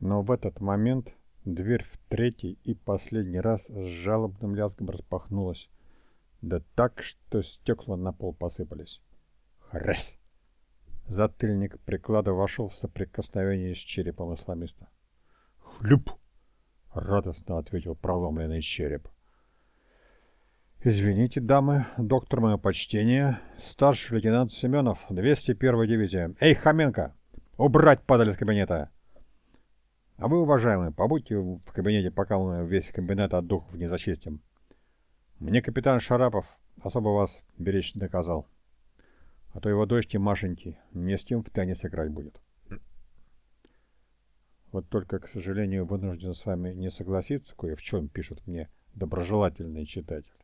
Но в этот момент дверь в третий и последний раз с жалобным лязгом распахнулась. Да так, что стекла на пол посыпались. Хрясь! Затыльник приклада вошел в соприкосновение с черепом исламиста. «Хлюп!» — радостно ответил проломленный череп. «Извините, дамы, доктор, мое почтение. Старший лейтенант Семенов, 201-я дивизия. Эй, Хоменко! Убрать падаль из кабинета!» «А вы, уважаемые, побудьте в кабинете, пока мы весь кабинет от духов не зачистим. Мне капитан Шарапов особо вас беречь доказал. А то его дочки Машеньки не с тем в теннис играть будет». Вот только, к сожалению, вынужден с вами не согласиться, кое в чем пишет мне доброжелательный читатель.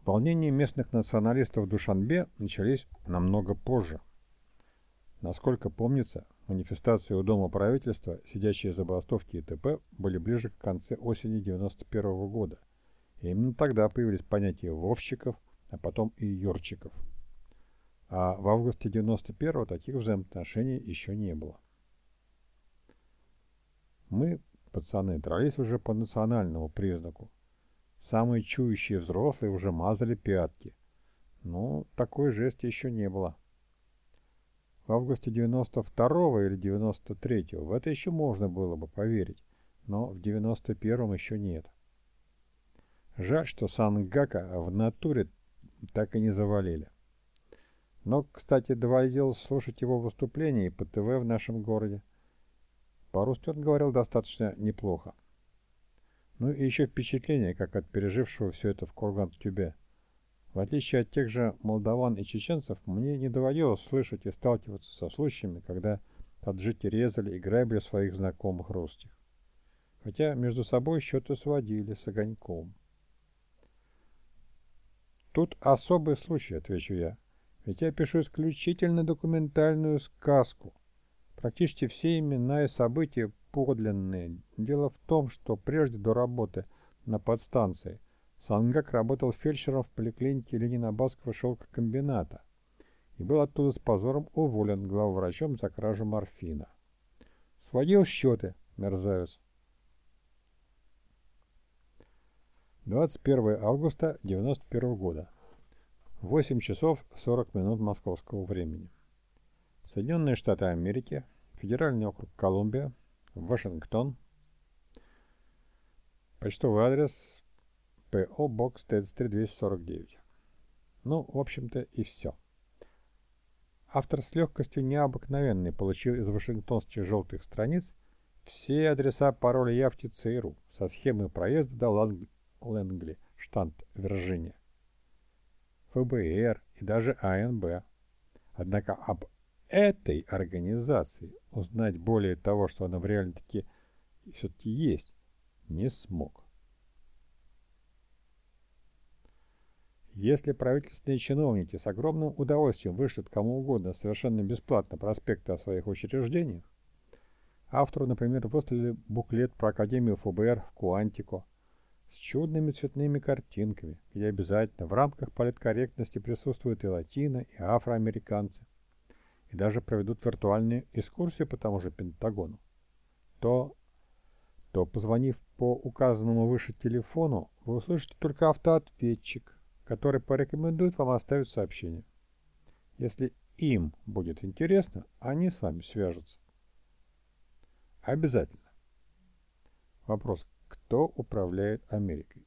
Волнения местных националистов в Душанбе начались намного позже. Насколько помнится, манифестации у Дома правительства, сидящие забастовки и т.п. были ближе к концу осени 91 -го года. И именно тогда появились понятия вовщиков, а потом и юрчиков. А в августе 91 таких взаимоотношений еще не было. Мы, пацаны, дрались уже по национальному признаку, Самые чующие взрослые уже мазали пятки. Но такой жести еще не было. В августе 92-го или 93-го в это еще можно было бы поверить, но в 91-м еще нет. Жаль, что Сангака в натуре так и не завалили. Но, кстати, доводилось слушать его выступления и по ТВ в нашем городе. По-русски он говорил достаточно неплохо. Ну и еще впечатление, как от пережившего все это в Курган-Тюбе. В отличие от тех же молдаван и чеченцев, мне не доводилось слышать и сталкиваться со случаями, когда таджики резали и грабили своих знакомых русских. Хотя между собой счеты сводили с огоньком. Тут особый случай, отвечу я. Ведь я пишу исключительно документальную сказку. Практически все имена и события подлинные. Дело в том, что прежде до работы на подстанции Сангак работал фельдшером в поликлинике Ленинабадского шелкокомбината и был оттуда с позором уволен главврачом за кражу морфина. Сводил счеты, мерзавец. 21 августа 91 года. 8 часов 40 минут московского времени. Соединенные Штаты Америки, Федеральный округ Колумбия, Вашингтон. Почтовый адрес ПО Бокс 33249. Ну, в общем-то, и все. Автор с легкостью необыкновенной получил из вашингтонских желтых страниц все адреса пароля явки ЦРУ со схемой проезда до Ланг... Лэнгли, штат Вирджиния, ФБР и даже АНБ. Однако об этой организации узнать более того, что она в реальности все-таки есть, не смог. Если правительственные чиновники с огромным удовольствием вышлют кому угодно совершенно бесплатно проспекты о своих учреждениях, автору, например, выставили буклет про Академию ФБР в Куантико с чудными цветными картинками, где обязательно в рамках политкорректности присутствуют и латино, и афроамериканцы, и даже проведут виртуальные экскурсии по тому же Пентагону, то, то позвонив по указанному выше телефону, вы услышите только автоответчик, который порекомендует вам оставить сообщение. Если им будет интересно, они с вами свяжутся. Обязательно. Вопрос, кто управляет Америкой?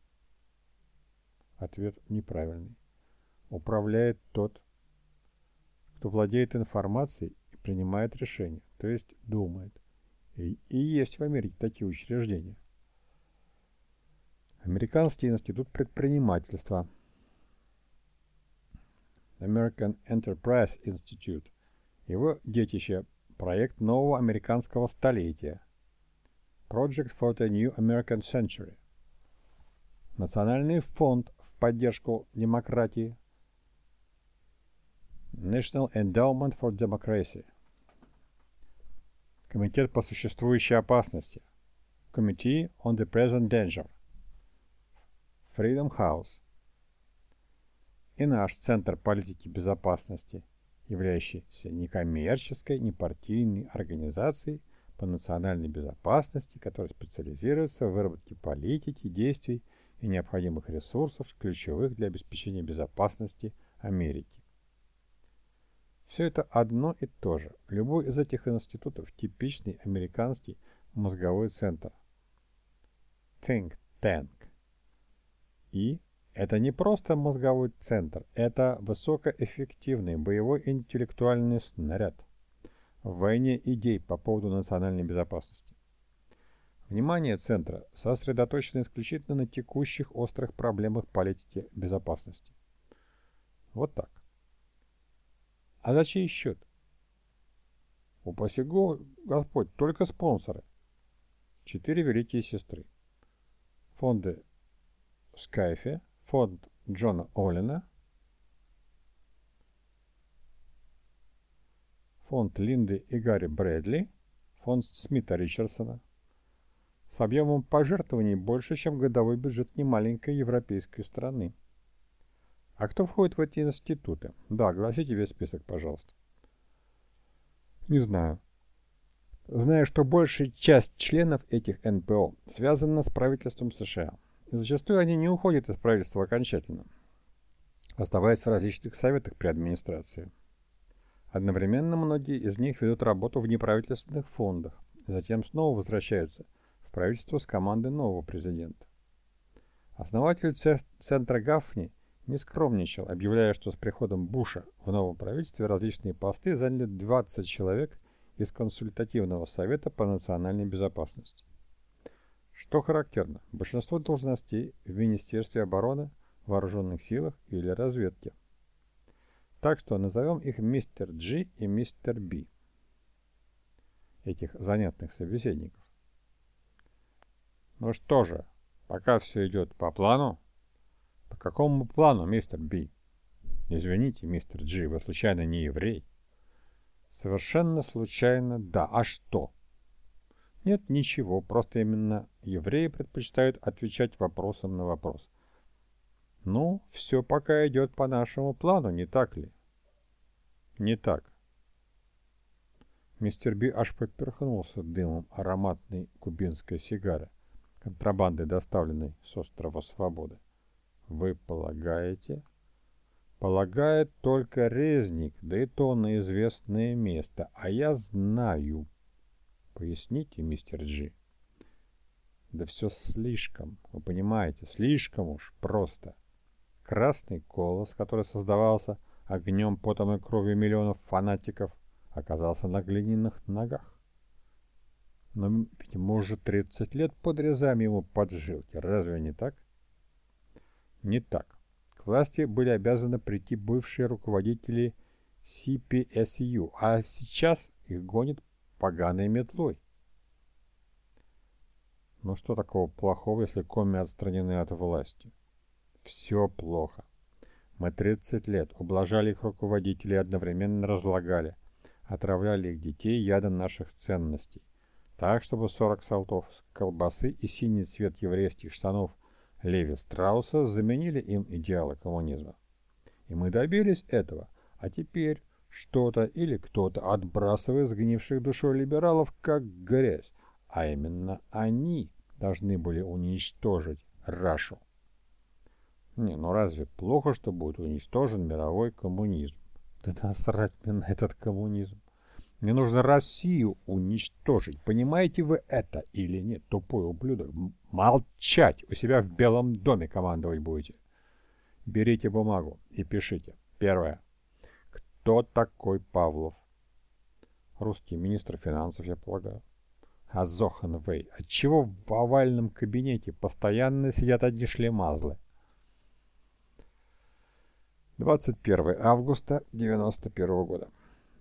Ответ неправильный. Управляет тот, кто владеет информацией и принимает решения, то есть думает. И, и есть в Америке такие учреждения. Американский институт предпринимательства American Enterprise Institute. Его детище – проект нового американского столетия Project for the New American Century. Национальный фонд в поддержку демократии – National Endowment for Democracy. Комитет по существующей опасности. Committee on the Present Danger. Freedom House. И наш Центр политики безопасности, являющийся некоммерческой, непартийной организацией, по национальной безопасности, который специализируется в выработке политики, действий и необходимых ресурсов, ключевых для обеспечения безопасности Америки. Все это одно и то же. Любой из этих институтов – типичный американский мозговой центр. Think Tank. И это не просто мозговой центр, это высокоэффективный боевой интеллектуальный снаряд в войне идей по поводу национальной безопасности. Внимание Центра сосредоточено исключительно на текущих острых проблемах политики безопасности. Вот так. А за чей счет? Упаси Господь, только спонсоры. Четыре великие сестры. Фонды Скайфе, фонд Джона Оллина, фонд Линды и Гарри Брэдли, фонд Смита Ричардсона, с объемом пожертвований больше, чем годовой бюджет немаленькой европейской страны. А кто входит в эти институты? Да, огласите весь список, пожалуйста. Не знаю. Знаю, что большая часть членов этих НПО связана с правительством США. И зачастую они не уходят из правительства окончательно, оставаясь в различных советах при администрации. Одновременно многие из них ведут работу в неправительственных фондах, затем снова возвращаются в правительство с командой нового президента. Основатель центра Гафни не скромничал, объявляя, что с приходом Буша в новом правительстве различные посты заняли 20 человек из консультативного совета по национальной безопасности. Что характерно, большинство должностей в Министерстве обороны, вооруженных силах или разведке. Так что назовем их мистер G и мистер B, этих занятных собеседников. Ну что же, пока все идет по плану, по какому плану, мистер Би? Извините, мистер Джи, вы случайно не еврей? Совершенно случайно, да. А что? Нет, ничего, просто именно евреи предпочитают отвечать вопросом на вопрос. Ну, все пока идет по нашему плану, не так ли? Не так. Мистер Би аж поперхнулся дымом ароматной кубинской сигары, контрабанды, доставленной с острова Свободы. Вы полагаете? Полагает только резник, да и то на известное место. А я знаю. Поясните, мистер Джи. Да все слишком, вы понимаете, слишком уж просто. Красный колос, который создавался огнем, потом и кровью миллионов фанатиков, оказался на глиняных ногах. Но ведь уже 30 лет подрезаем ему поджилки, разве не так? Не так. К власти были обязаны прийти бывшие руководители CPSU, а сейчас их гонит поганой метлой. Но что такого плохого, если коми отстранены от власти? Все плохо. Мы 30 лет ублажали их руководителей и одновременно разлагали, отравляли их детей ядом наших ценностей. Так, чтобы 40 солтов колбасы и синий цвет еврейских штанов – Леви Страуса заменили им идеалы коммунизма. И мы добились этого. А теперь что-то или кто-то отбрасывает сгнивших душой либералов как грязь. А именно они должны были уничтожить Рашу. Не, ну разве плохо, что будет уничтожен мировой коммунизм? Да насрать мне на этот коммунизм. Мне нужно Россию уничтожить. Понимаете вы это или нет, тупой ублюдок? Молчать! У себя в Белом доме командовать будете. Берите бумагу и пишите. Первое. Кто такой Павлов? Русский министр финансов, я полагаю. А Зоханвей, отчего в овальном кабинете постоянно сидят одни шлемазлы? 21 августа 91 года.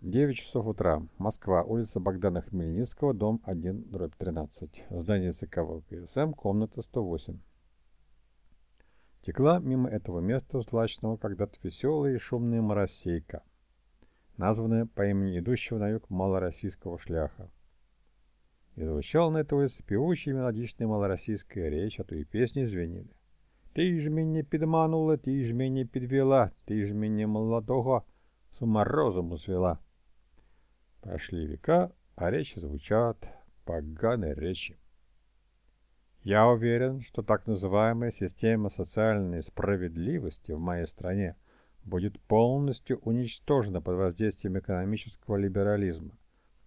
9 часов утра. Москва. Улица Богдана Хмельницкого, дом 1, дробь 13. Здание ЦК ВКСМ, комната 108. Текла мимо этого места злачного когда-то веселая и шумная моросейка, названная по имени идущего на юг малороссийского шляха. И звучала на этой улице певучая мелодичная малороссийская речь, а то и песни звенели. «Ты ж меня підманула, ты ж меня підвела, ты ж меня молодого с ума розуму свела». Прошли века, а речи звучат, поганой речи. Я уверен, что так называемая система социальной справедливости в моей стране будет полностью уничтожена под воздействием экономического либерализма,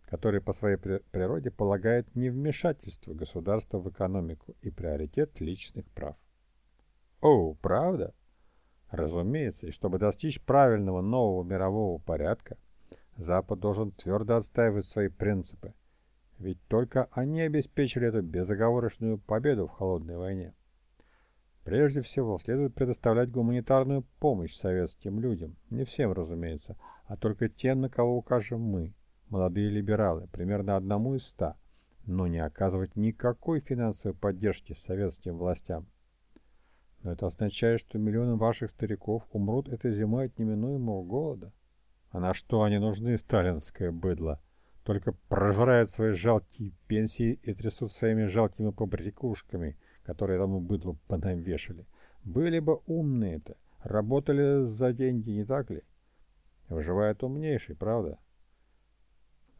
который по своей природе полагает невмешательство государства в экономику и приоритет личных прав. О, правда? Разумеется, и чтобы достичь правильного нового мирового порядка, Запад должен твердо отстаивать свои принципы, ведь только они обеспечили эту безоговорочную победу в холодной войне. Прежде всего, следует предоставлять гуманитарную помощь советским людям, не всем, разумеется, а только тем, на кого укажем мы, молодые либералы, примерно одному из ста, но не оказывать никакой финансовой поддержки советским властям. Но это означает, что миллионы ваших стариков умрут этой зимой от неминуемого голода. А на что они нужны, сталинское быдло? Только прожирают свои жалкие пенсии и трясут своими жалкими побрякушками, которые тому быдлу понавешали. Были бы умные-то, работали за деньги, не так ли? Выживает умнейший, правда?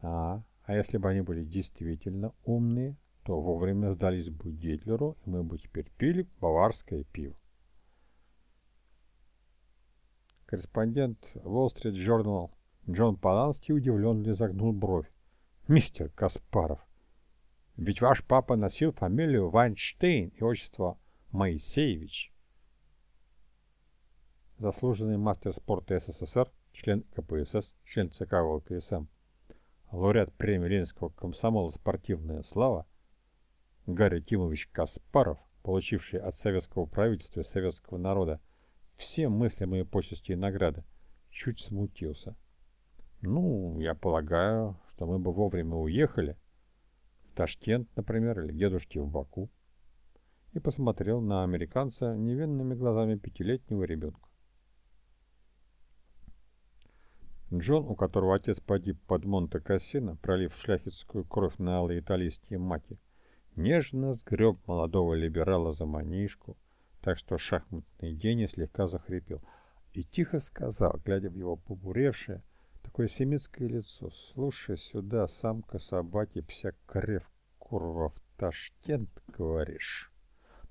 А, а если бы они были действительно умные, то вовремя сдались бы Гитлеру, и мы бы теперь пили баварское пиво. Корреспондент Wall Street Journal Джон Поланский удивленно загнул бровь. «Мистер Каспаров, ведь ваш папа носил фамилию Вайнштейн и отчество Моисеевич». Заслуженный мастер спорта СССР, член КПСС, член ЦК ВЛКСМ, лауреат премии Ленинского комсомола «Спортивная слава» Гарри Тимович Каспаров, получивший от советского правительства и советского народа все мыслимые почести и награды, чуть смутился. Ну, я полагаю, что мы бы вовремя уехали. Ташкент, например, или к дедушке в Баку. И посмотрел на американца невинными глазами пятилетнего ребенка. Джон, у которого отец погиб под Монте-Кассино, пролив шляхетскую кровь на алые итальянские маки, нежно сгреб молодого либерала за манишку, так что шахматный гений слегка захрипел, и тихо сказал, глядя в его побуревшее, такое семитское лицо, слушай сюда, самка собаки, пся крев, курва, в Ташкент, говоришь?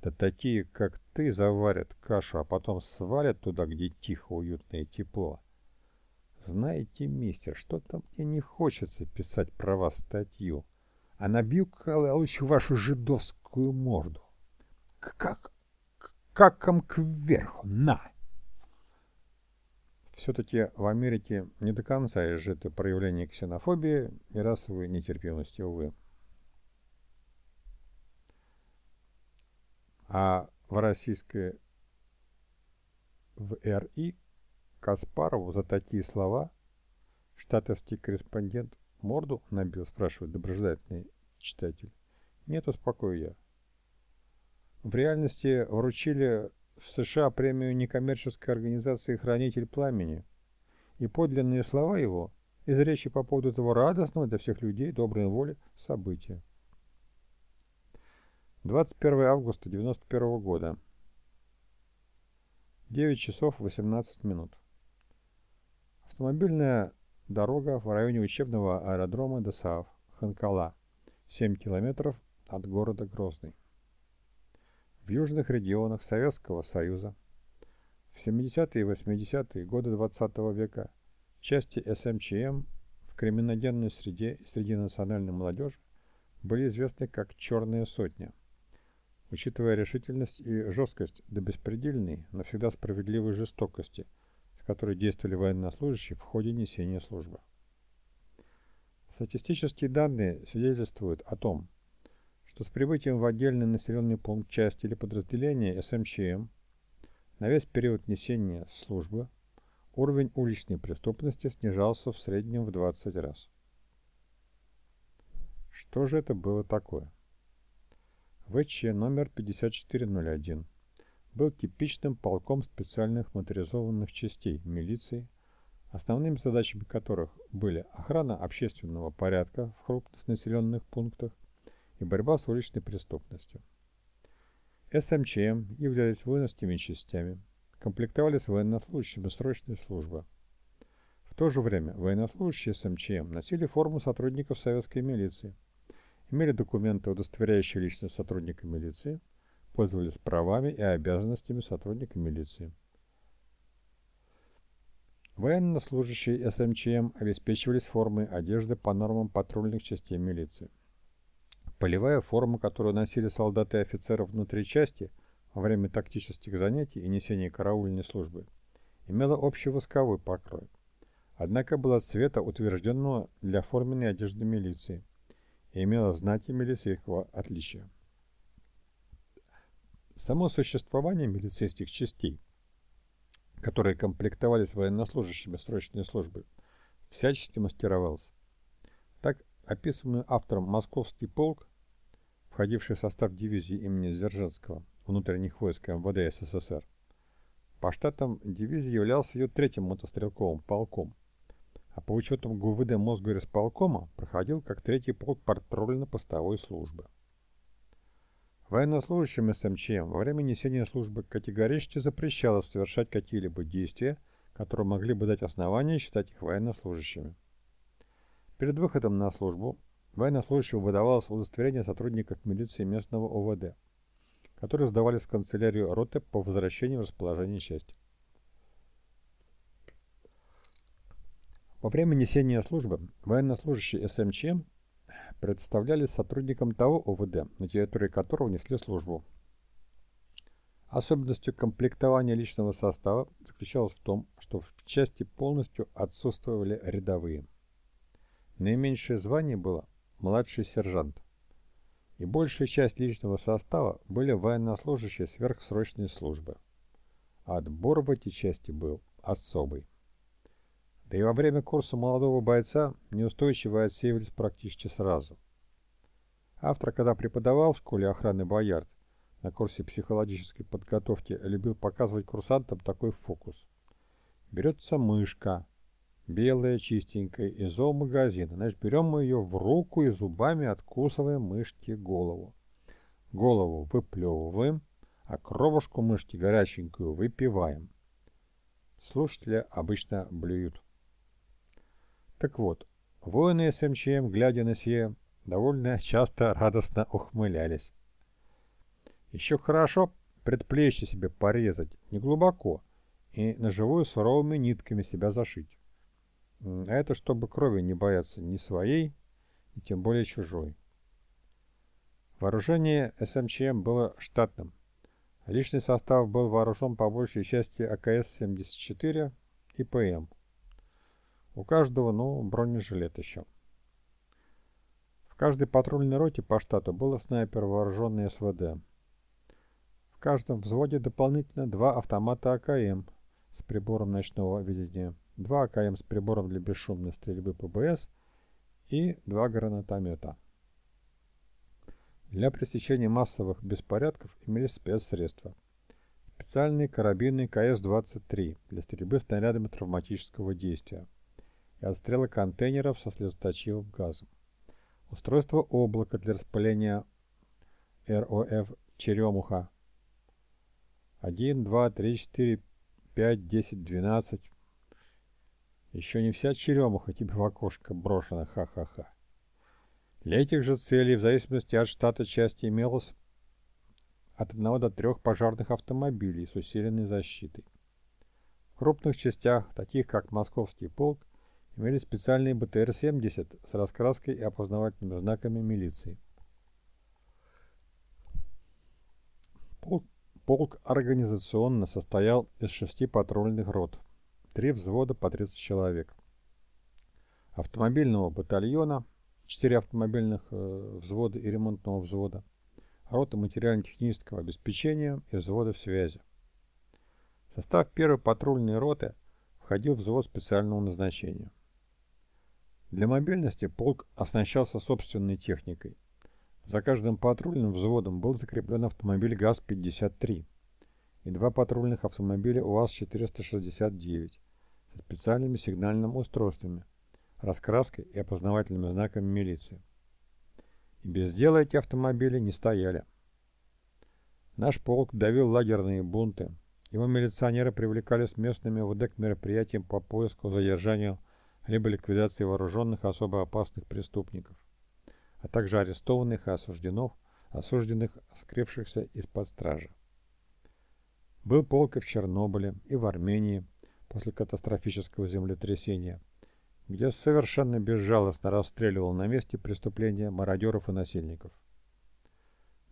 Да такие, как ты, заварят кашу, а потом свалят туда, где тихо, уютно и тепло. Знаете, мистер, что-то мне не хочется писать про вас статью, а набью-ка лучше вашу жидовскую морду. Как, каком кверху, на! Все-таки в Америке не до конца изжито проявление ксенофобии и расовой нетерпимости, увы. А в российской в РИ Каспарову за такие слова штатовский корреспондент морду набил, спрашивает доброжелательный читатель. Нет, успокою я. В реальности вручили в США премию некоммерческой организации «Хранитель пламени», и подлинные слова его из речи по поводу этого радостного для всех людей доброй воли события. 21 августа 1991 года. 9 часов 18 минут. Автомобильная дорога в районе учебного аэродрома Десаав, Ханкала, 7 километров от города Грозный. В южных регионах Советского Союза в 70-е и 80-е годы XX -го века части СМЧМ в криминогенной среде и среди национальной молодежи были известны как «черная сотня». Учитывая решительность и жесткость до беспредельной, но всегда справедливой жестокости – которой действовали военнослужащие в ходе несения службы. Статистические данные свидетельствуют о том, что с прибытием в отдельный населенный пункт части или подразделения СМЧМ на весь период несения службы уровень уличной преступности снижался в среднем в 20 раз. Что же это было такое? ВЧ номер 5401 был типичным полком специальных моторизованных частей милиции, основными задачами которых были охрана общественного порядка в крупных населенных пунктах и борьба с уличной преступностью. СМЧМ являлись воинскими частями, комплектовались военнослужащими срочной службы. В то же время военнослужащие СМЧМ носили форму сотрудников советской милиции имели документы, удостоверяющие личность сотрудника милиции, пользовались правами и обязанностями сотрудника милиции. Военнослужащие СМЧМ обеспечивались формой одежды по нормам патрульных частей милиции. Полевая форма, которую носили солдаты и офицеры внутри части во время тактических занятий и несения караульной службы, имела общий восковой покрой, однако была цвета, утвержденного для форменной одежды милиции, и имела знаки милицейского отличия. Само существование милицейских частей, которые комплектовались военнослужащими срочной службы, всячески маскировалось. Так, описанный автором Московский полк, входивший в состав дивизии имени Дзержинского внутренних войск МВД СССР, по штатам являлся ее третьим мотострелковым полком, а по учетам ГУВД Мосгорисполкома проходил как третий полк патрульно-постовой службы. Военнослужащим СМЧМ во время несения службы категорически запрещалось совершать какие-либо действия, которые могли бы дать основание считать их военнослужащими. Перед выходом на службу военнослужащему выдавалось удостоверение сотрудников милиции местного ОВД, которые сдавались в канцелярию роты по возвращении в расположение части. Во время несения службы военнослужащие СМЧМ представлялись сотрудникам того ОВД, на территории которого несли службу. Особенностью комплектования личного состава заключалась в том, что в части полностью отсутствовали рядовые. Наименьшее звание было младший сержант. И большая часть личного состава были военнослужащие сверхсрочной службы. Отбор в эти части был особый. Да и во время курса молодого бойца неустойчивые отсеивались практически сразу. Автор, когда преподавал в школе охраны Боярд, на курсе психологической подготовки любил показывать курсантам такой фокус. Берется мышка, белая, чистенькая, из зоомагазина. Значит, берем мы ее в руку и зубами откусываем мышке голову. Голову выплевываем, а кровушку мышки горяченькую выпиваем. Слушатели обычно блюют. Так вот, воины СМЧМ, глядя на сие, довольно часто радостно ухмылялись. Еще хорошо предплечье себе порезать, не глубоко, и ножевую суровыми нитками себя зашить. А это чтобы крови не бояться ни своей, и тем более чужой. Вооружение СМЧМ было штатным. Личный состав был вооружен по большей части АКС-74 и ПМ – у каждого, ну, бронежилет еще. В каждой патрульной роте по штату было снайпер, вооруженный СВД. В каждом взводе дополнительно два автомата АКМ с прибором ночного видения, два АКМ с прибором для бесшумной стрельбы ПБС и два гранатомета. Для пресечения массовых беспорядков имелись спецсредства. Специальные карабины КС-23 для стрельбы снарядами травматического действия – и отстрела контейнеров со слезоточивым газом. Устройство облака для распыления РОФ «Черемуха». 1, 2, 3, 4, 5, 10, 12. Еще не вся черемуха тебе в окошко брошена, ха-ха-ха. Для этих же целей, в зависимости от штата части, имелось от 1 до 3 пожарных автомобилей с усиленной защитой. В крупных частях, таких как Московский полк, имели специальные БТР-70 с раскраской и опознавательными знаками милиции. Полк, полк организационно состоял из шести патрульных рот, три взвода по 30 человек, автомобильного батальона, четыре автомобильных э, взвода и ремонтного взвода, роты материально-технического обеспечения и взвода связи. В состав первой патрульной роты входил взвод специального назначения. Для мобильности полк оснащался собственной техникой. За каждым патрульным взводом был закреплен автомобиль ГАЗ-53 и два патрульных автомобиля УАЗ-469 со специальными сигнальными устройствами, раскраской и опознавательными знаками милиции. И без дела эти автомобили не стояли. Наш полк давил лагерные бунты. Его милиционеры привлекались местными ОВД к мероприятиям по поиску, задержанию либо ликвидации вооруженных особо опасных преступников. а также арестованных и осужденных, осужденных, скрывшихся из-под стражи. Был полк и в Чернобыле, и в Армении после катастрофического землетрясения, где совершенно безжалостно расстреливал на месте преступления мародеров и насильников.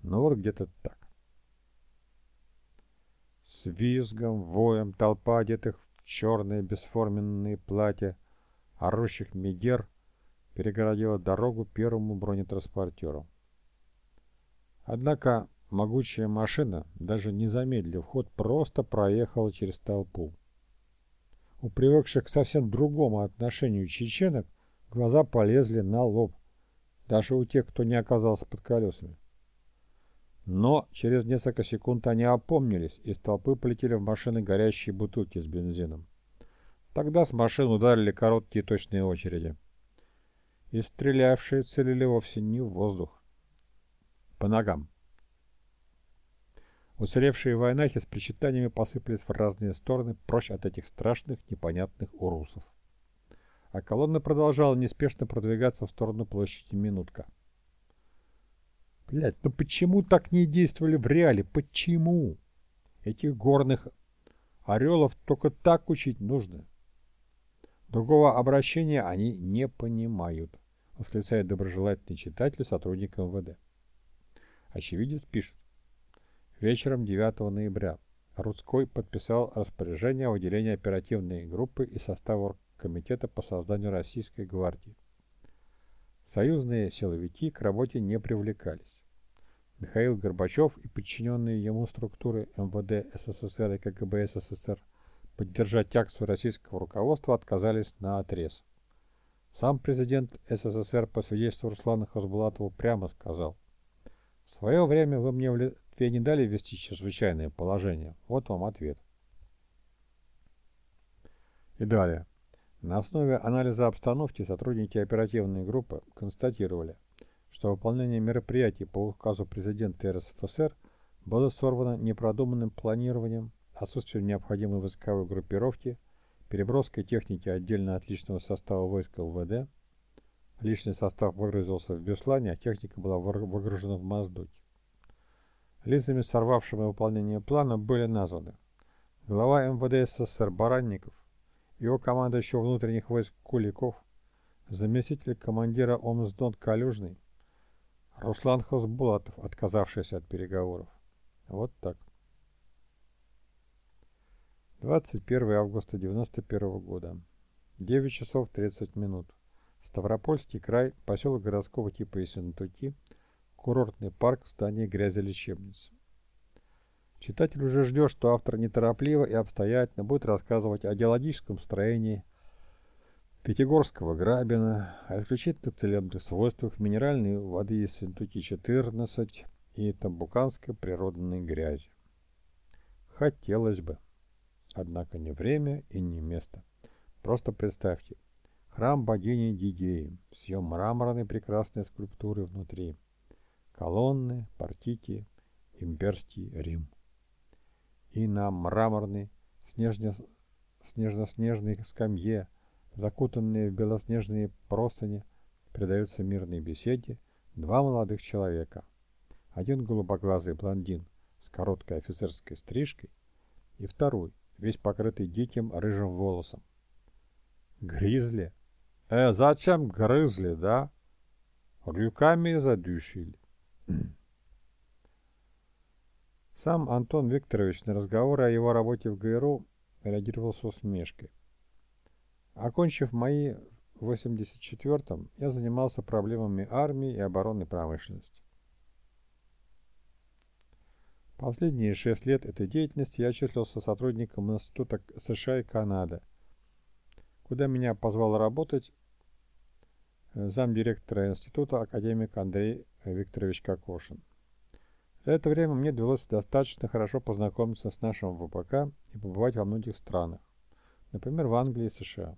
Ну вот где-то так. С визгом, воем толпа одетых в черные бесформенные платья, орущих мегер, перегородила дорогу первому бронетранспортеру. Однако могучая машина, даже не замедлив ход, просто проехала через толпу. У привыкших к совсем другому отношению чеченок глаза полезли на лоб, даже у тех, кто не оказался под колесами. Но через несколько секунд они опомнились, и из толпы полетели в машины горящие бутылки с бензином. Тогда с машин ударили короткие точные очереди. И стрелявшие целили вовсе не в воздух. По ногам. Уцелевшие войнахи с причитаниями посыпались в разные стороны, прочь от этих страшных, непонятных урусов. А колонна продолжала неспешно продвигаться в сторону площади Минутка. Блядь, ну почему так не действовали в реале? Почему? Этих горных орелов только так учить нужно. Другого обращения они не понимают, восклицает доброжелательный читатель сотрудник МВД. Очевидец пишет. Вечером 9 ноября Рудской подписал распоряжение о выделении оперативной группы из состава комитета по созданию Российской гвардии. Союзные силовики к работе не привлекались. Михаил Горбачев и подчиненные ему структуры МВД СССР и КГБ СССР поддержать акцию российского руководства отказались на отрез. Сам президент СССР по свидетельству Руслана Хасбулатова прямо сказал, «В свое время вы мне Литве не дали ввести чрезвычайное положение. Вот вам ответ». И далее. На основе анализа обстановки сотрудники оперативной группы констатировали, что выполнение мероприятий по указу президента РСФСР было сорвано непродуманным планированием, отсутствием необходимой войсковой группировки, переброской техники отдельно от личного состава войск ЛВД. Личный состав выгрузился в Беслане, а техника была выгружена в Моздоке. Лицами, сорвавшими выполнение плана, были названы глава МВД СССР Баранников, его командующий внутренних войск Куликов, заместитель командира ОМСДОН Калюжный, Руслан Хасбулатов, отказавшийся от переговоров. Вот так. 21 августа 91 года. 9 часов 30 минут. Ставропольский край, поселок городского типа Ессентуки, курортный парк, здание грязелечебницы. Читатель уже ждет, что автор неторопливо и обстоятельно будет рассказывать о геологическом строении Пятигорского грабина, о исключительно целебных свойствах минеральной воды из Синтуки-14 и тамбуканской природной грязи. Хотелось бы. Однако не время и не место. Просто представьте. Храм богини Дидеи с ее мраморной прекрасной скульптурой внутри. Колонны, портики, имперский Рим и на мраморной снежно-снежной скамье, закутанные в белоснежные простыни, предаются мирной беседе два молодых человека. Один голубоглазый блондин с короткой офицерской стрижкой и второй, весь покрытый диким рыжим волосом. Гризли? Э, зачем грызли, да? Рюками задушили. Сам Антон Викторович на разговоры о его работе в ГРУ реагировал с усмешкой. Окончив мои в 84-м, я занимался проблемами армии и оборонной промышленности. Последние шесть лет этой деятельности я числился сотрудником Института США и Канады, куда меня позвал работать э, замдиректора института академик Андрей Викторович Кокошин. За это время мне довелось достаточно хорошо познакомиться с нашим ВПК и побывать во многих странах, например, в Англии и США.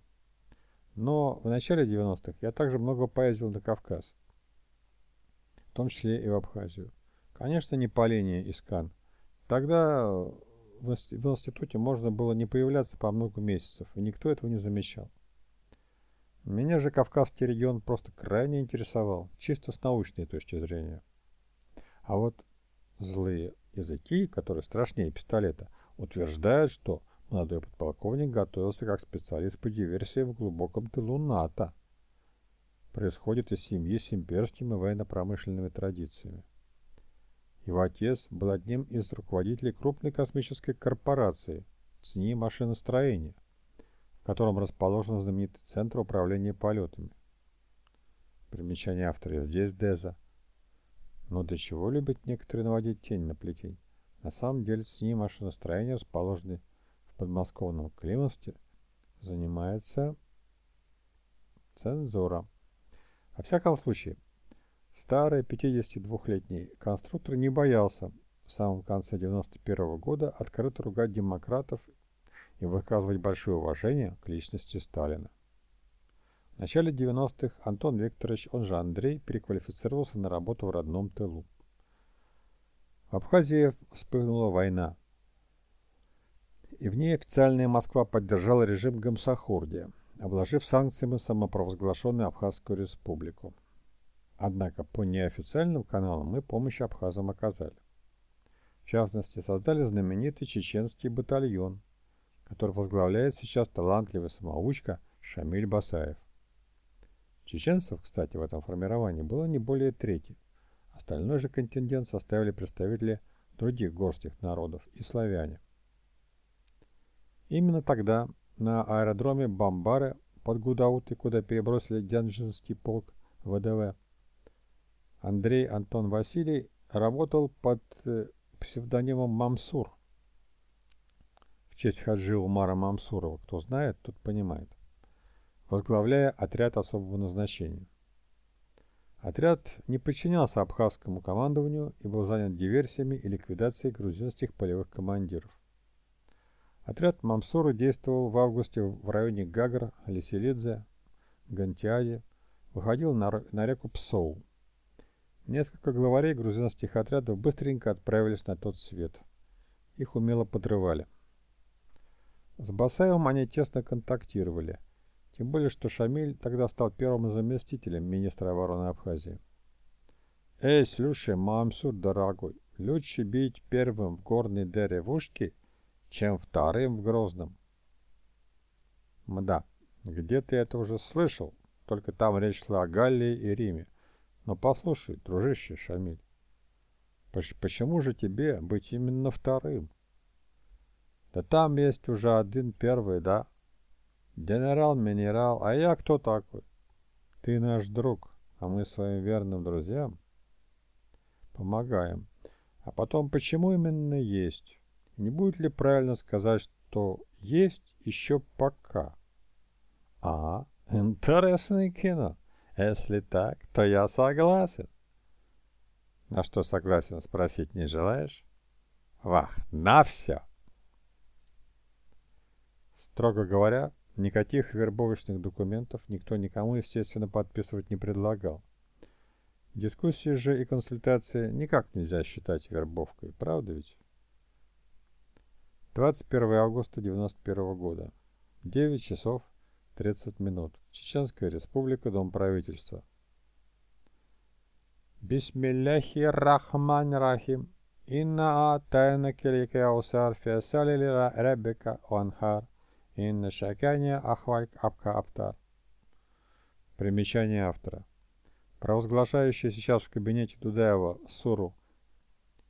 Но в начале 90-х я также много поездил на Кавказ, в том числе и в Абхазию. Конечно, не по линии Искан. Тогда в институте можно было не появляться по много месяцев, и никто этого не замечал. Меня же Кавказский регион просто крайне интересовал, чисто с научной точки зрения. А вот злые языки, которые страшнее пистолета, утверждают, что молодой подполковник готовился как специалист по диверсии в глубоком тылу НАТО. Происходит из семьи с имперскими военно-промышленными традициями. Его отец был одним из руководителей крупной космической корпорации ЦНИ машиностроения, котором расположен знаменитый центр управления полетами. Примечание автора здесь Деза. Но до чего любят некоторые наводить тень на плетень? На самом деле ЦНИ машиностроения, расположенный в подмосковном Климовске, занимается цензура. Во всяком случае, Старый 52-летний конструктор не боялся в самом конце 91 -го года открыто ругать демократов и выказывать большое уважение к личности Сталина. В начале 90-х Антон Викторович, он же Андрей, переквалифицировался на работу в родном тылу. В Абхазии вспыхнула война, и в ней официальная Москва поддержала режим Гамсахурдия, обложив санкциями самопровозглашенную Абхазскую республику. Однако по неофициальным каналам мы помощь абхазам оказали. В частности, создали знаменитый чеченский батальон, который возглавляет сейчас талантливый самоучка Шамиль Басаев. Чеченцев, кстати, в этом формировании было не более трети. Остальной же контингент составили представители других горских народов и славяне. Именно тогда на аэродроме Бамбары под Гудауты, куда перебросили Дянжинский полк ВДВ, Андрей Антон Василий работал под э, псевдонимом Мамсур. Честь Хаджи Умара Мамсурова. Кто знает, тот понимает. Возглавляя отряд особого назначения. Отряд не подчинялся абхазскому командованию и был занят диверсиями и ликвидацией грузинских полевых командиров. Отряд Мамсура действовал в августе в районе Гагра, Лиселидзе, Гантиаде, выходил на, на реку Псоу, Несколько главарей грузинских отрядов быстренько отправились на тот свет. Их умело подрывали. С Басаевым они тесно контактировали. Тем более, что Шамиль тогда стал первым заместителем министра обороны Абхазии. «Эй, слушай, Мамсур, дорогой, лучше бить первым в горной деревушке, чем вторым в Грозном». «Мда, где ты это уже слышал? Только там речь шла о Галлии и Риме. Но послушай, дружище Шамиль, почему же тебе быть именно вторым? Да там есть уже один первый, да? Генерал-минерал, а я кто такой? Ты наш друг, а мы своим верным друзьям помогаем. А потом, почему именно есть? Не будет ли правильно сказать, что есть еще пока? А, интересное кино. Если так, то я согласен. На что согласен спросить не желаешь? Вах, на все! Строго говоря, никаких вербовочных документов никто никому, естественно, подписывать не предлагал. Дискуссии же и консультации никак нельзя считать вербовкой, правда ведь? 21 августа 1991 года. 9 часов 30 минут. Чеченская республика, Дом правительства. Бисмилляхи рахман рахим. Инна атайна килике аусар фиасалили раббика ванхар. Инна шакания ахвальк апка аптар. Примечание автора. Провозглашающий сейчас в кабинете Дудаева Суру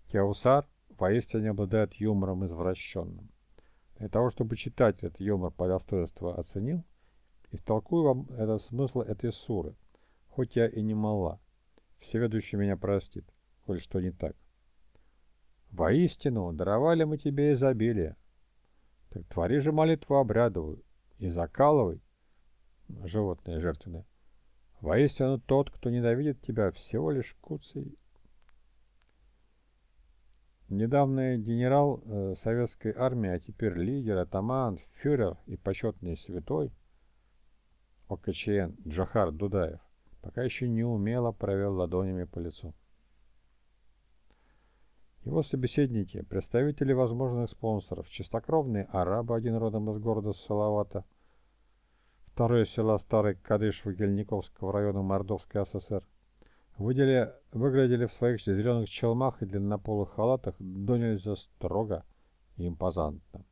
Кеусар поистине обладает юмором извращенным. Для того, чтобы читатель этот юмор по достоинству оценил, Истолкую вам этот смысл этой суры, хоть я и не мала. Всеведущий меня простит, коль что не так. Воистину, даровали мы тебе изобилие. Так твори же молитву обрядовую и закалывай, животное жертвенное. Воистину, тот, кто ненавидит тебя, всего лишь куцей. Недавний генерал э, советской армии, а теперь лидер, атаман, фюрер и почетный святой, ОКЧН Джохар Дудаев пока еще не умело провел ладонями по лицу. Его собеседники, представители возможных спонсоров, чистокровные арабы, один родом из города Салавата, второе села Старый Кадыш Вагельниковского района Мордовской ССР, выделили, выглядели в своих зеленых челмах и длиннополых халатах до нельзя строго и импозантно.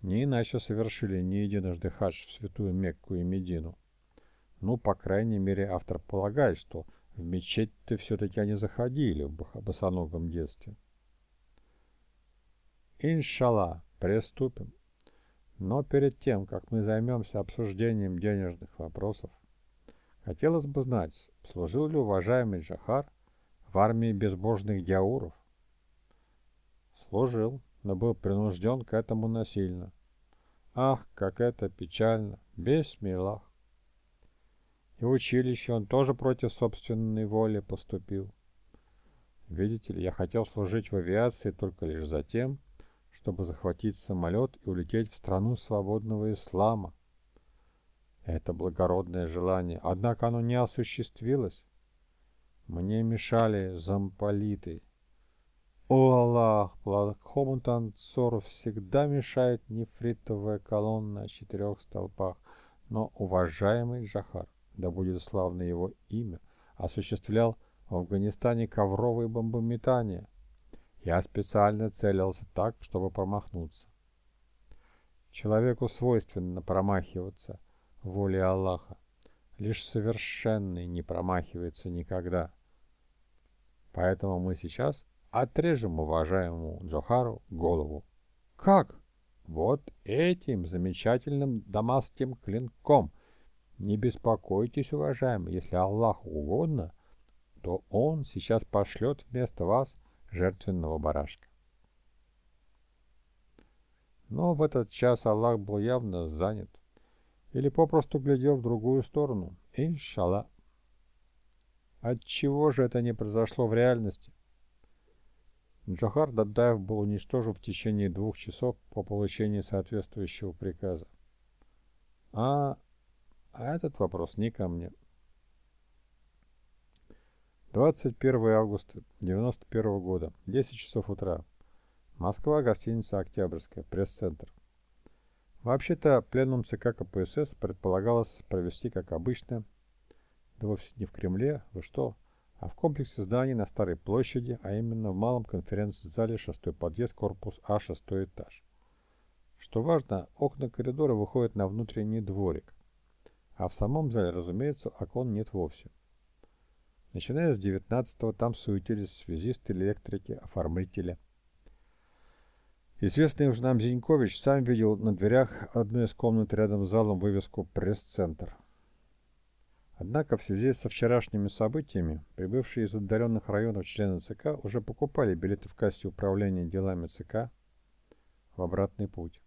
Не иначе совершили не единожды хадж в святую Мекку и Медину. Ну, по крайней мере, автор полагает, что в мечеть-то все-таки они заходили в босоногом детстве. Иншалла, приступим. Но перед тем, как мы займемся обсуждением денежных вопросов, хотелось бы знать, служил ли уважаемый Джахар в армии безбожных дяуров? Служил, но был принужден к этому насильно. Ах, как это печально, бесмилах. И в училище он тоже против собственной воли поступил. Видите ли, я хотел служить в авиации только лишь за тем, чтобы захватить самолет и улететь в страну свободного ислама. Это благородное желание, однако оно не осуществилось. Мне мешали замполиты. О Аллах, плохому танцору всегда мешает нефритовая колонна о четырех столпах, но уважаемый Джахар, да будет славно его имя, осуществлял в Афганистане ковровые бомбометания. Я специально целился так, чтобы промахнуться. Человеку свойственно промахиваться воле Аллаха. Лишь совершенный не промахивается никогда. Поэтому мы сейчас отрежем уважаемому Джохару голову. Как? Вот этим замечательным дамасским клинком. Не беспокойтесь, уважаемый, если Аллаху угодно, то Он сейчас пошлет вместо вас жертвенного барашка. Но в этот час Аллах был явно занят или попросту глядел в другую сторону. Иншалла. Отчего же это не произошло в реальности? Джохар Дадаев был уничтожен в течение двух часов по получении соответствующего приказа. А, а этот вопрос не ко мне. 21 августа 1991 года, 10 часов утра. Москва, гостиница «Октябрьская», пресс-центр. Вообще-то пленум ЦК КПСС предполагалось провести как обычно, да вовсе не в Кремле, вы что, а в комплексе зданий на Старой площади, а именно в малом конференц-зале 6 подъезд, корпус А, 6 этаж. Что важно, окна коридора выходят на внутренний дворик, а в самом зале, разумеется, окон нет вовсе. Начиная с 19-го там суетились связисты, электрики, оформители. Известный уже нам Зинькович сам видел на дверях одной из комнат рядом с залом вывеску «Пресс-центр». Однако в связи со вчерашними событиями, прибывшие из отдаленных районов члены ЦК уже покупали билеты в кассе управления делами ЦК в обратный путь.